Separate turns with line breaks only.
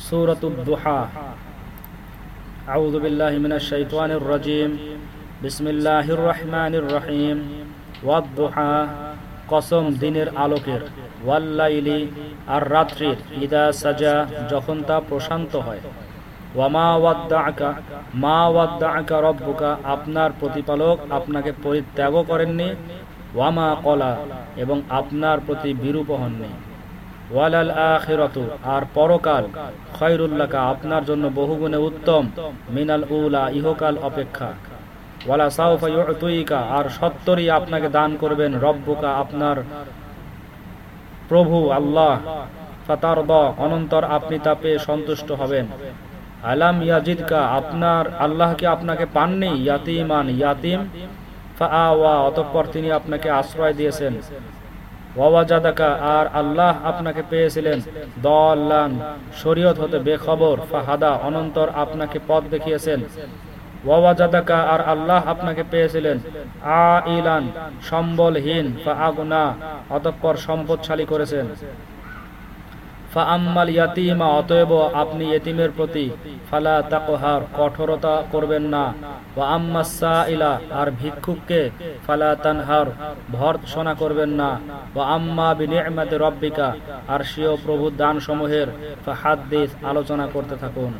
سورة الضحى أعوذ بالله من الشيطان الرجيم بسم الله الرحمن الرحيم والضحى কসম দিনের আলোকের ওয়াল্লাইলি আর রাত্রির ইদা সাজা যখন তা প্রশান্ত হয় ওয়ামা ওয়াদ্দাআকা মা ওয়াদ্দাআকা রব্বুকা আপনার প্রতিপালক আপনাকে পরিত্যাগও করেননি ওয়ামা কলা এবং আপনার প্রতি বিরূপ হননি ওয়ালাল আখিরাতু, আর পরকাল। খয়রুল্লাকা আপনার জন্য বহুগুণে উত্তম। মিনাল উলা, ইহকাল অপেক্ষা। ওয়ালা সাউফা ইউতুইকা আর সত্তরই আপনাকে দান করবেন রব্বুকা, আপনার প্রভু আল্লাহ। ফাতারদ, অনন্তর আপনি তা পেয়ে সন্তুষ্ট হবেন। আলাম ইয়াজিদকা, আপনার আল্লাহকে আপনাকে পাননি? ইয়াতিমান, ইয়াতিম। ফাআওয়া, অতঃপর তিনি আপনাকে আশ্রয় দিয়েছেন। আর আল্লাহ আপনাকে পেয়েছিলেন দল্লান, শরীয়ত হতে বেখবর, ফাহাদা, অনন্তর আপনাকে পথ দেখিয়েছেন। ওয়াওয়াজাদাকা, আর আল্লাহ আপনাকে পেয়েছিলেন আ ইলান সম্বলহীন ফা আগুনা অতঃপর সম্পদশালী করেছেন। ফা আম্মাল ইয়াতিমা, অতএব আপনি এতিমের প্রতি ফালা তাকহার, কঠোরতা করবেন না। ওয়া আম্মা সাইলা, আর ভিক্ষুককে ফালা তানহার, ভর্ৎসনা করবেন না। ওয়া আম্মা বিনি'মাতি রব্বিকা, আর স্বীয় প্রভু দান সমূহের ফাহাদ্দিস আলোচনা করতে থাকুন।